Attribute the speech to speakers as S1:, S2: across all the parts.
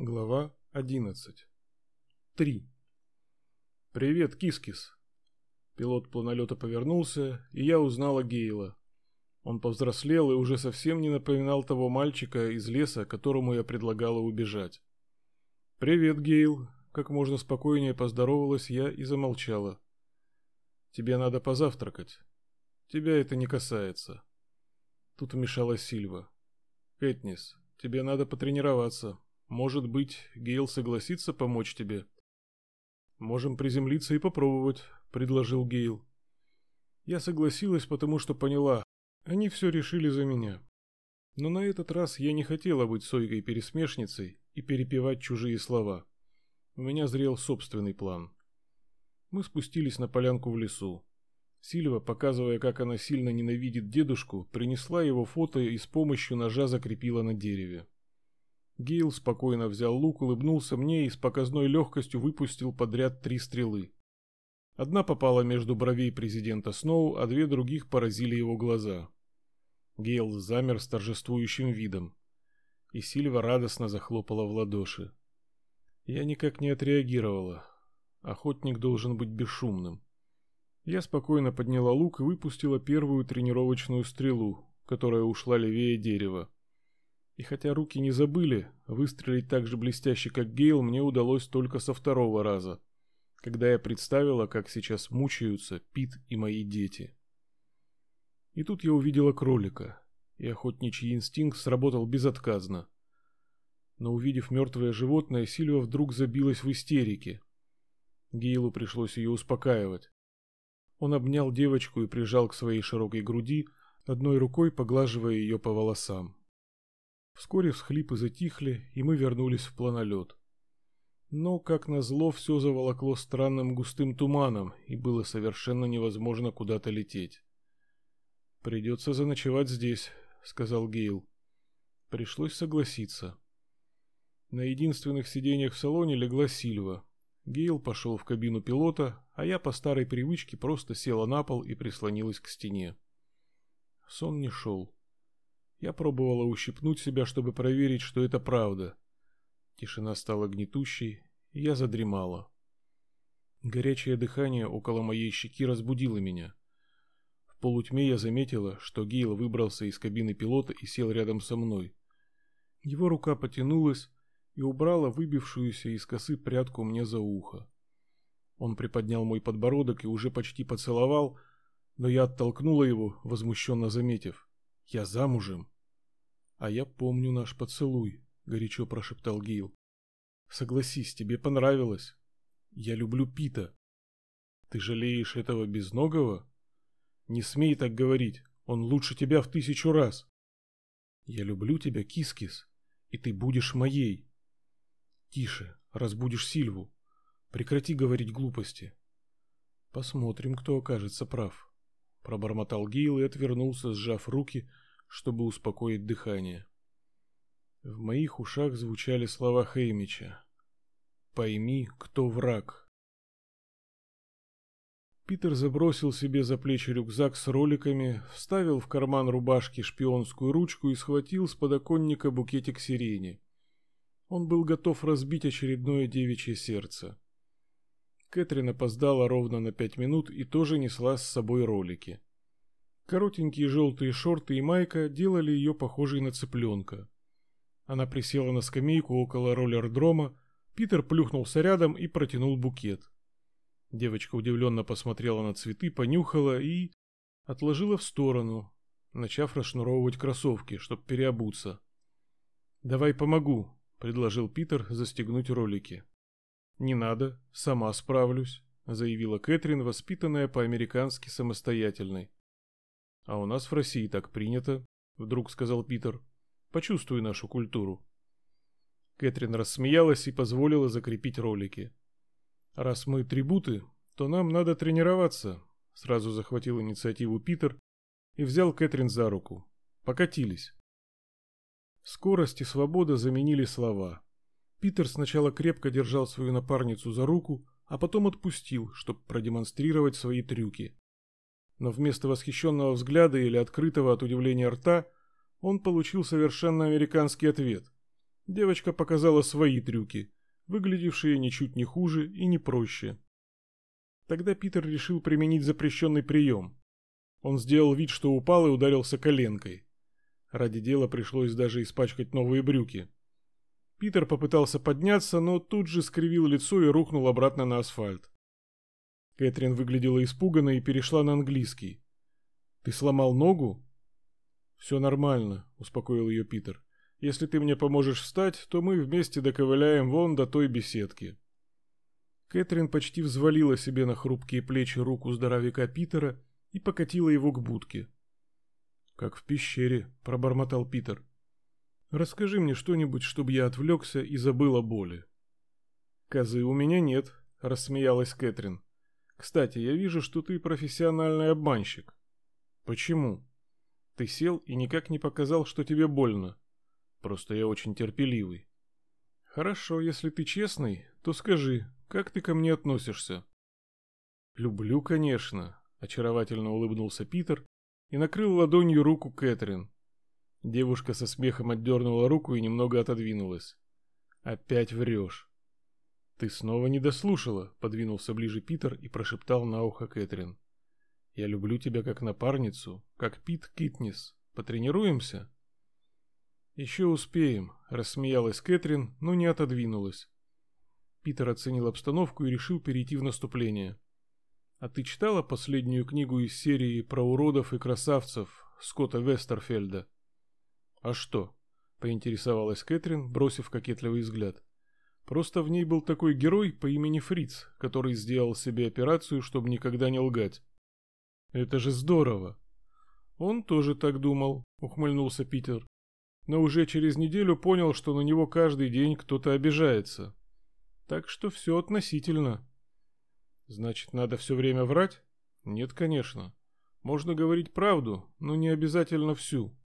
S1: Глава 11. 3. «Привет, Кискис!» Пилот планолета повернулся, и я узнала Гейла. Он повзрослел и уже совсем не напоминал того мальчика из леса, которому я предлагала убежать. «Привет, Гейл!» Как можно спокойнее поздоровалась я и замолчала. «Тебе надо позавтракать. Тебя это не касается». Тут вмешалась Сильва. «Кэтнис, тебе надо потренироваться. Может быть, Гейл согласится помочь тебе? Можем приземлиться и попробовать, предложил Гейл. Я согласилась, потому что поняла, они все решили за меня. Но на этот раз я не хотела быть сойкой-пересмешницей и перепевать чужие слова. У меня зрел собственный план. Мы спустились на полянку в лесу. Сильва, показывая, как она сильно ненавидит дедушку, принесла его фото и с помощью ножа закрепила на дереве. Гейл спокойно взял лук, улыбнулся мне и с показной легкостью выпустил подряд три стрелы. Одна попала между бровей президента Сноу, а две других поразили его глаза. Гейл замер с торжествующим видом. И Сильва радостно захлопала в ладоши. Я никак не отреагировала. Охотник должен быть бесшумным. Я спокойно подняла лук и выпустила первую тренировочную стрелу, которая ушла левее дерева. И хотя руки не забыли, выстрелить так же блестяще, как Гейл, мне удалось только со второго раза, когда я представила, как сейчас мучаются Пит и мои дети. И тут я увидела кролика, и охотничий инстинкт сработал безотказно. Но увидев мертвое животное, Сильва вдруг забилась в истерике. Гейлу пришлось ее успокаивать. Он обнял девочку и прижал к своей широкой груди, одной рукой поглаживая ее по волосам. Вскоре всхлипы затихли, и мы вернулись в планолет. Но, как назло, все заволокло странным густым туманом, и было совершенно невозможно куда-то лететь. «Придется заночевать здесь», — сказал Гейл. Пришлось согласиться. На единственных сиденьях в салоне легла Сильва. Гейл пошел в кабину пилота, а я по старой привычке просто села на пол и прислонилась к стене. Сон не шел. Я пробовала ущипнуть себя, чтобы проверить, что это правда. Тишина стала гнетущей, и я задремала. Горячее дыхание около моей щеки разбудило меня. В полутьме я заметила, что Гейл выбрался из кабины пилота и сел рядом со мной. Его рука потянулась и убрала выбившуюся из косы прядку мне за ухо. Он приподнял мой подбородок и уже почти поцеловал, но я оттолкнула его, возмущенно заметив. Я замужем. А я помню наш поцелуй, горячо прошептал Гейл. Согласись, тебе понравилось. Я люблю Пита. Ты жалеешь этого безногого? Не смей так говорить. Он лучше тебя в тысячу раз. Я люблю тебя, Кискис, и ты будешь моей. Тише, разбудишь Сильву. Прекрати говорить глупости. Посмотрим, кто окажется прав пробормотал Гейл и отвернулся, сжав руки, чтобы успокоить дыхание. В моих ушах звучали слова Хеймича. «Пойми, кто враг». Питер забросил себе за плечи рюкзак с роликами, вставил в карман рубашки шпионскую ручку и схватил с подоконника букетик сирени. Он был готов разбить очередное девичье сердце. Кэтрин опоздала ровно на пять минут и тоже несла с собой ролики. Коротенькие желтые шорты и майка делали ее похожей на цыпленка. Она присела на скамейку около роллердрома, Питер плюхнулся рядом и протянул букет. Девочка удивленно посмотрела на цветы, понюхала и... отложила в сторону, начав расшнуровывать кроссовки, чтобы переобуться. «Давай помогу», — предложил Питер застегнуть ролики. «Не надо, сама справлюсь», — заявила Кэтрин, воспитанная по-американски самостоятельной. «А у нас в России так принято», — вдруг сказал Питер. «Почувствуй нашу культуру». Кэтрин рассмеялась и позволила закрепить ролики. «Раз мы трибуты, то нам надо тренироваться», — сразу захватил инициативу Питер и взял Кэтрин за руку. «Покатились». Скорость и свобода заменили слова. Питер сначала крепко держал свою напарницу за руку, а потом отпустил, чтобы продемонстрировать свои трюки. Но вместо восхищенного взгляда или открытого от удивления рта, он получил совершенно американский ответ. девочка показала свои трюки, выглядевшие ничуть не хуже и не проще. Тогда Питер решил применить запрещенный прием. Он сделал вид, что упал и ударился коленкой. Ради дела пришлось даже испачкать новые брюки. Питер попытался подняться, но тут же скривил лицо и рухнул обратно на асфальт. Кэтрин выглядела испуганно и перешла на английский. «Ты сломал ногу?» «Все нормально», — успокоил ее Питер. «Если ты мне поможешь встать, то мы вместе доковыляем вон до той беседки». Кэтрин почти взвалила себе на хрупкие плечи руку здоровяка Питера и покатила его к будке. «Как в пещере», — пробормотал Питер. «Расскажи мне что-нибудь, чтобы я отвлекся и забыл о боли». «Козы у меня нет», — рассмеялась Кэтрин. «Кстати, я вижу, что ты профессиональный обманщик». «Почему?» «Ты сел и никак не показал, что тебе больно. Просто я очень терпеливый». «Хорошо, если ты честный, то скажи, как ты ко мне относишься?» «Люблю, конечно», — очаровательно улыбнулся Питер и накрыл ладонью руку Кэтрин. Девушка со смехом отдернула руку и немного отодвинулась. «Опять врешь». «Ты снова не дослушала», — подвинулся ближе Питер и прошептал на ухо Кэтрин. «Я люблю тебя как напарницу, как Пит Китнис. Потренируемся?» «Еще успеем», — рассмеялась Кэтрин, но не отодвинулась. Питер оценил обстановку и решил перейти в наступление. «А ты читала последнюю книгу из серии про уродов и красавцев Скотта Вестерфельда?» «А что?» — поинтересовалась Кэтрин, бросив кокетливый взгляд. «Просто в ней был такой герой по имени Фриц, который сделал себе операцию, чтобы никогда не лгать». «Это же здорово!» «Он тоже так думал», — ухмыльнулся Питер но уже через неделю понял, что на него каждый день кто-то обижается. Так что все относительно. Значит, надо все время врать? Нет, конечно. Можно говорить правду, но не обязательно всю.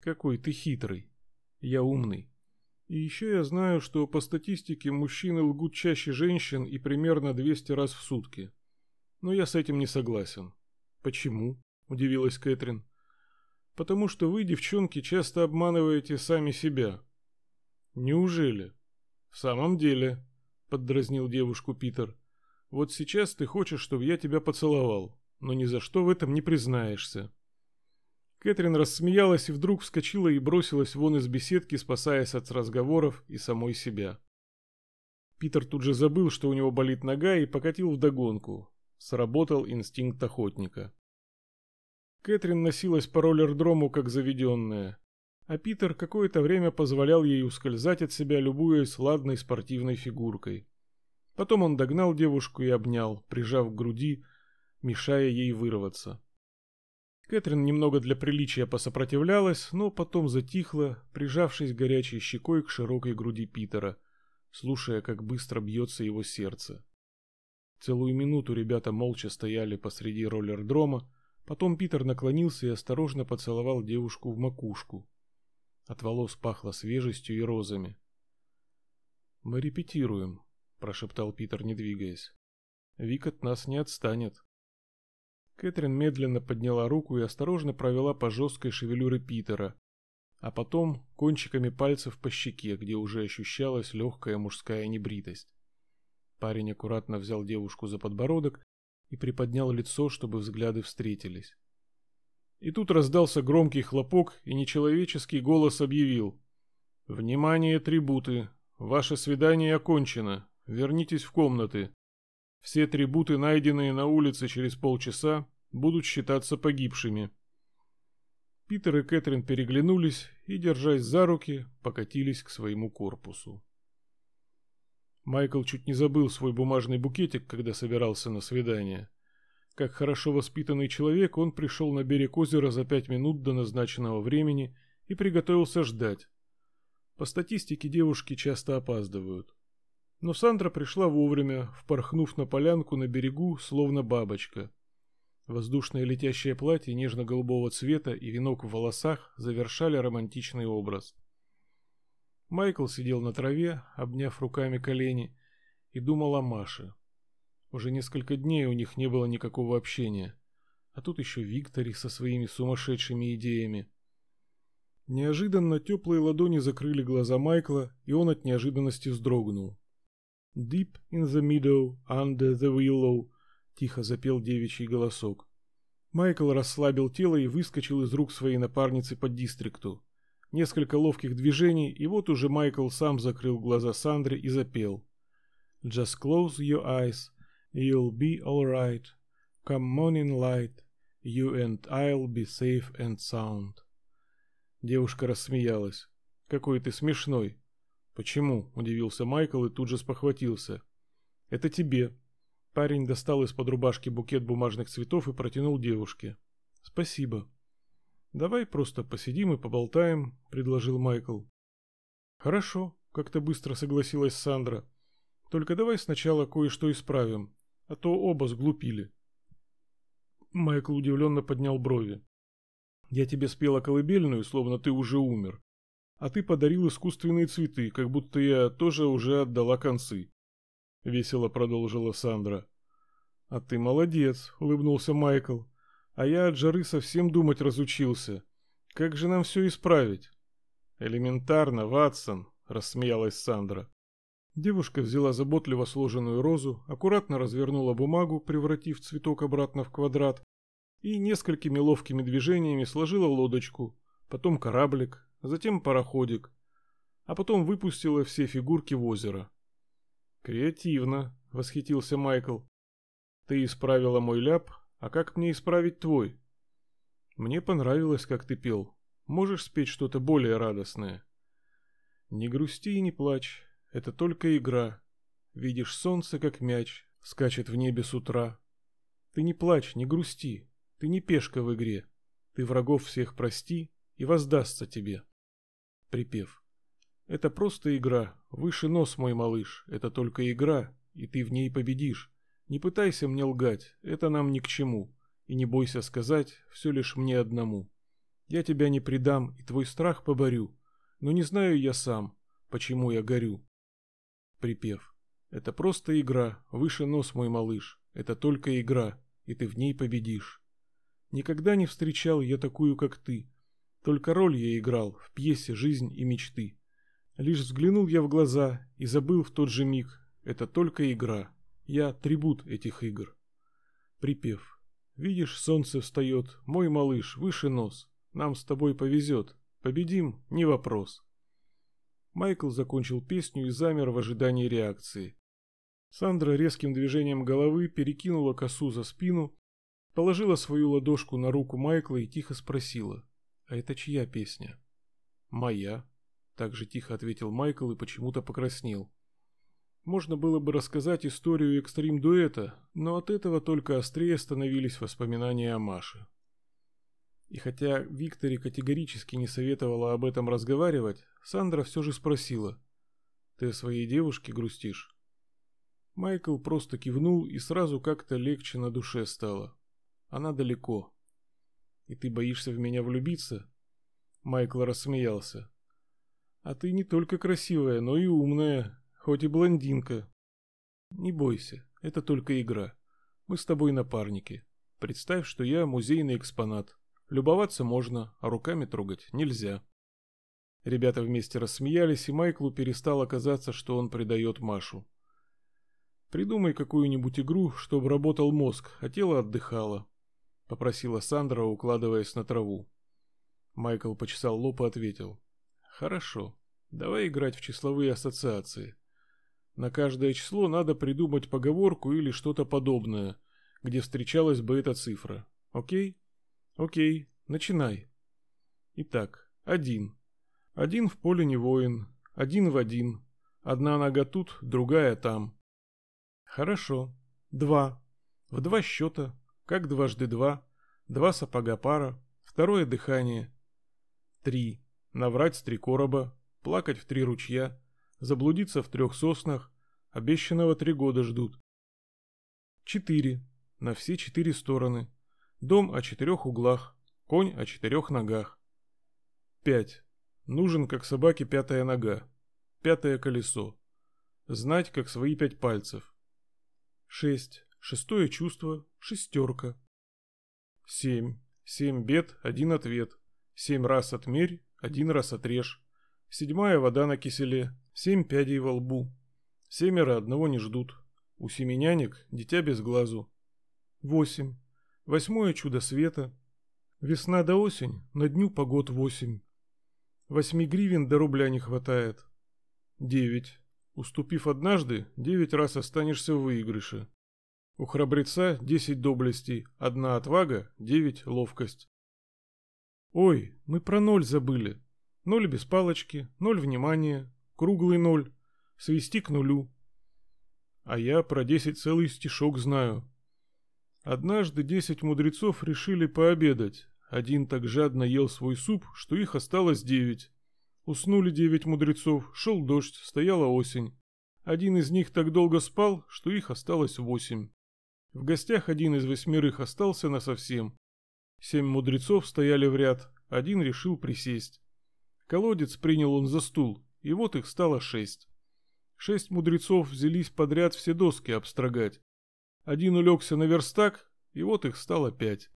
S1: Какой ты хитрый. Я умный. И еще я знаю, что по статистике мужчины лгут чаще женщин и примерно 200 раз в сутки. Но я с этим не согласен. Почему? Удивилась Кэтрин потому что вы, девчонки, часто обманываете сами себя. Неужели? В самом деле, поддразнил девушку Питер. Вот сейчас ты хочешь, чтобы я тебя поцеловал, но ни за что в этом не признаешься. Кэтрин рассмеялась и вдруг вскочила и бросилась вон из беседки, спасаясь от разговоров и самой себя. Питер тут же забыл, что у него болит нога, и покатил вдогонку. Сработал инстинкт охотника. Кэтрин носилась по роллердрому как заведенная, а Питер какое-то время позволял ей ускользать от себя, любуясь ладной спортивной фигуркой. Потом он догнал девушку и обнял, прижав к груди, мешая ей вырваться. Кэтрин немного для приличия посопротивлялась, но потом затихла, прижавшись горячей щекой к широкой груди Питера, слушая, как быстро бьется его сердце. Целую минуту ребята молча стояли посреди роллердрома, Потом Питер наклонился и осторожно поцеловал девушку в макушку. От волос пахло свежестью и розами. «Мы репетируем», — прошептал Питер, не двигаясь. «Вик от нас не отстанет». Кэтрин медленно подняла руку и осторожно провела по жесткой шевелюре Питера, а потом кончиками пальцев по щеке, где уже ощущалась легкая мужская небритость. Парень аккуратно взял девушку за подбородок и приподнял лицо, чтобы взгляды встретились. И тут раздался громкий хлопок, и нечеловеческий голос объявил. «Внимание, трибуты! Ваше свидание окончено. Вернитесь в комнаты. Все трибуты, найденные на улице через полчаса, будут считаться погибшими». Питер и Кэтрин переглянулись и, держась за руки, покатились к своему корпусу. Майкл чуть не забыл свой бумажный букетик, когда собирался на свидание. Как хорошо воспитанный человек, он пришел на берег озера за пять минут до назначенного времени и приготовился ждать. По статистике девушки часто опаздывают. Но Сандра пришла вовремя, впорхнув на полянку на берегу, словно бабочка. Воздушное летящее платье нежно-голубого цвета и венок в волосах завершали романтичный образ. Майкл сидел на траве, обняв руками колени, и думал о Маше. Уже несколько дней у них не было никакого общения. А тут еще Виктори со своими сумасшедшими идеями. Неожиданно теплые ладони закрыли глаза Майкла, и он от неожиданности вздрогнул. «Deep in the meadow, under the willow», — тихо запел девичий голосок. Майкл расслабил тело и выскочил из рук своей напарницы по дистрикту. Несколько ловких движений, и вот уже Майкл сам закрыл глаза Сандре и запел. Just close your eyes, you'll be alright. Come morning light, you and I'll be safe and sound. Девушка рассмеялась. Какой ты смешной. Почему? Удивился Майкл и тут же спохватился. Это тебе. Парень достал из-под рубашки букет бумажных цветов и протянул девушке. Спасибо. «Давай просто посидим и поболтаем», — предложил Майкл. «Хорошо», — как-то быстро согласилась Сандра. «Только давай сначала кое-что исправим, а то оба сглупили». Майкл удивленно поднял брови. «Я тебе спела колыбельную, словно ты уже умер. А ты подарил искусственные цветы, как будто я тоже уже отдала концы». Весело продолжила Сандра. «А ты молодец», — улыбнулся Майкл. А я от жары совсем думать разучился. Как же нам все исправить? Элементарно, Ватсон, рассмеялась Сандра. Девушка взяла заботливо сложенную розу, аккуратно развернула бумагу, превратив цветок обратно в квадрат, и несколькими ловкими движениями сложила лодочку, потом кораблик, затем пароходик, а потом выпустила все фигурки в озеро. «Креативно», — восхитился Майкл. «Ты исправила мой ляп, а как мне исправить твой? Мне понравилось, как ты пел. Можешь спеть что-то более радостное? Не грусти и не плачь, это только игра. Видишь солнце, как мяч, скачет в небе с утра. Ты не плачь, не грусти, ты не пешка в игре. Ты врагов всех прости, и воздастся тебе. Припев. Это просто игра, выше нос, мой малыш, это только игра, и ты в ней победишь. Не пытайся мне лгать, это нам ни к чему. И не бойся сказать, все лишь мне одному. Я тебя не предам и твой страх поборю, но не знаю я сам, почему я горю. Припев. Это просто игра, выше нос мой малыш, это только игра, и ты в ней победишь. Никогда не встречал я такую, как ты. Только роль я играл в пьесе «Жизнь и мечты». Лишь взглянул я в глаза и забыл в тот же миг, это только игра. Я трибут этих игр. Припев. Видишь, солнце встает, мой малыш, выше нос. Нам с тобой повезет. Победим, не вопрос. Майкл закончил песню и замер в ожидании реакции. Сандра резким движением головы перекинула косу за спину, положила свою ладошку на руку Майкла и тихо спросила, «А это чья песня?» «Моя», — так же тихо ответил Майкл и почему-то покраснел. Можно было бы рассказать историю экстрим-дуэта, но от этого только острее становились воспоминания о Маше. И хотя Викторе категорически не советовала об этом разговаривать, Сандра все же спросила. «Ты о своей девушке грустишь?» Майкл просто кивнул и сразу как-то легче на душе стало. Она далеко. «И ты боишься в меня влюбиться?» Майкл рассмеялся. «А ты не только красивая, но и умная, хоть и блондинка. Не бойся, это только игра. Мы с тобой напарники. Представь, что я музейный экспонат. Любоваться можно, а руками трогать нельзя. Ребята вместе рассмеялись, и Майклу перестало казаться, что он предает Машу. «Придумай какую-нибудь игру, чтобы работал мозг, а тело отдыхало», — попросила Сандра, укладываясь на траву. Майкл почесал лоб и ответил. «Хорошо, давай играть в числовые ассоциации. На каждое число надо придумать поговорку или что-то подобное, где встречалась бы эта цифра. Окей? Окей, начинай. Итак, один. Один в поле не воин, один в один. Одна нога тут, другая там. Хорошо. Два. В два счета, как дважды два. Два сапога пара, второе дыхание. Три. Наврать с три короба, плакать в три ручья, Заблудиться в трех соснах. Обещанного три года ждут. Четыре. На все четыре стороны. Дом о четырех углах. Конь о четырех ногах. Пять. Нужен, как собаке, пятая нога. Пятое колесо. Знать, как свои пять пальцев. Шесть. Шестое чувство. Шестерка. Семь. Семь бед, один ответ. Семь раз отмерь, один раз отрежь. Седьмая вода на киселе, семь пядей во лбу. Семеро одного не ждут. У семи нянек дитя без глазу. Восемь. Восьмое чудо света. Весна до осень, на дню погод восемь. Восьми гривен до рубля не хватает. Девять. Уступив однажды, девять раз останешься в выигрыше. У храбреца десять доблестей, одна отвага, девять ловкость. Ой, мы про ноль забыли. Ноль без палочки, ноль внимания, круглый ноль, свести к нулю. А я про десять целый стишок знаю. Однажды десять мудрецов решили пообедать. Один так жадно ел свой суп, что их осталось девять. Уснули девять мудрецов, шел дождь, стояла осень. Один из них так долго спал, что их осталось восемь. В гостях один из восьмерых остался насовсем. Семь мудрецов стояли в ряд, один решил присесть. Колодец принял он за стул, и вот их стало шесть. Шесть мудрецов взялись подряд все доски обстрогать. Один улегся на верстак, и вот их стало пять.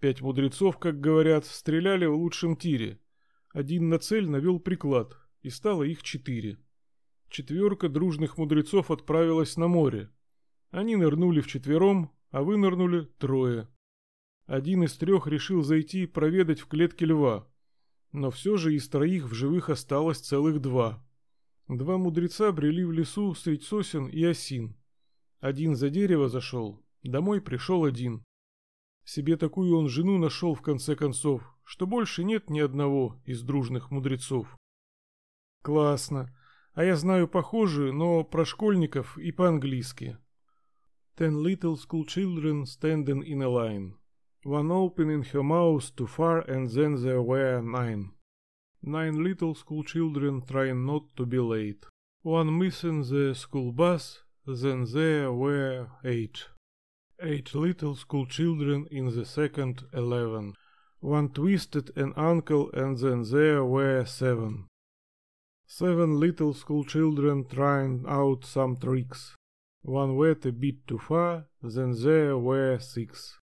S1: Пять мудрецов, как говорят, стреляли в лучшем тире. Один на цель навел приклад, и стало их четыре. Четверка дружных мудрецов отправилась на море. Они нырнули вчетвером, а вынырнули трое. Один из трех решил зайти проведать в клетке льва. Но все же из троих в живых осталось целых два. Два мудреца брели в лесу средь сосен и осин. Один за дерево зашел, домой пришел один. Себе такую он жену нашел в конце концов, что больше нет ни одного из дружных мудрецов. Классно. А я знаю похожие, но про школьников и по-английски. Ten little school children standing in a line. One opening her mouth too far and then there were nine. Nine little school children trying not to be late. One missing the school bus, then there were eight. Eight little school children in the second eleven. One twisted an ankle and then there were seven. Seven little school children trying out some tricks. One went a bit too far, then there were six.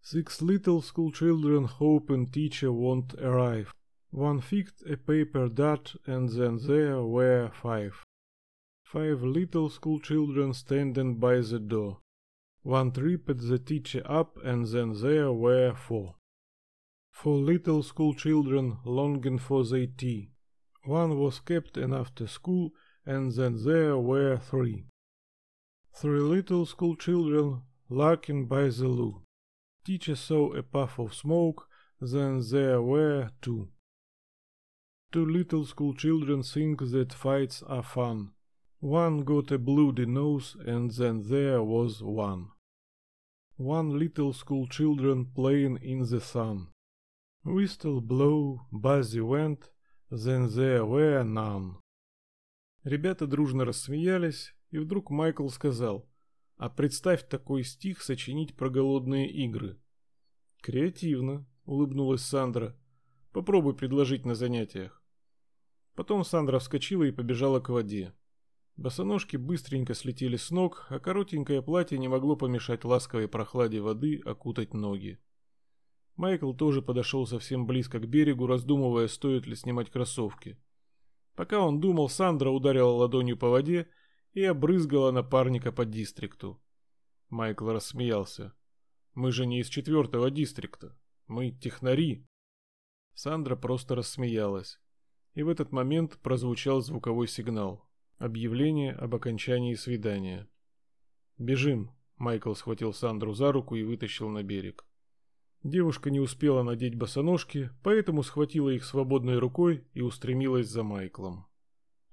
S1: Six little school children hoping teacher won't arrive. One fixed a paper dot and then there were five. Five little school children standing by the door. One tripped the teacher up, and then there were four. Four little school children longing for their tea. One was kept in after school, and then there were three. Three little school children lurking by the loo. Teacher saw a puff of smoke, then there were two. Two little school children think that fights are fun. One got a bloody nose, and then there was one. One little school children playing in the sun. Whistle blow, buzzy went, then there were none. Ребята дружно рассмеялись, и вдруг Майкл сказал, «А представь такой стих сочинить про голодные игры». «Креативно», — улыбнулась Сандра. «Попробуй предложить на занятиях». Потом Сандра вскочила и побежала к воде. Босоножки быстренько слетели с ног, а коротенькое платье не могло помешать ласковой прохладе воды окутать ноги. Майкл тоже подошел совсем близко к берегу, раздумывая, стоит ли снимать кроссовки. Пока он думал, Сандра ударила ладонью по воде и обрызгала напарника по дистрикту. Майкл рассмеялся. «Мы же не из четвертого дистрикта. Мы технари». Сандра просто рассмеялась. И в этот момент прозвучал звуковой сигнал. Объявление об окончании свидания. «Бежим!» Майкл схватил Сандру за руку и вытащил на берег. Девушка не успела надеть босоножки, поэтому схватила их свободной рукой и устремилась за Майклом.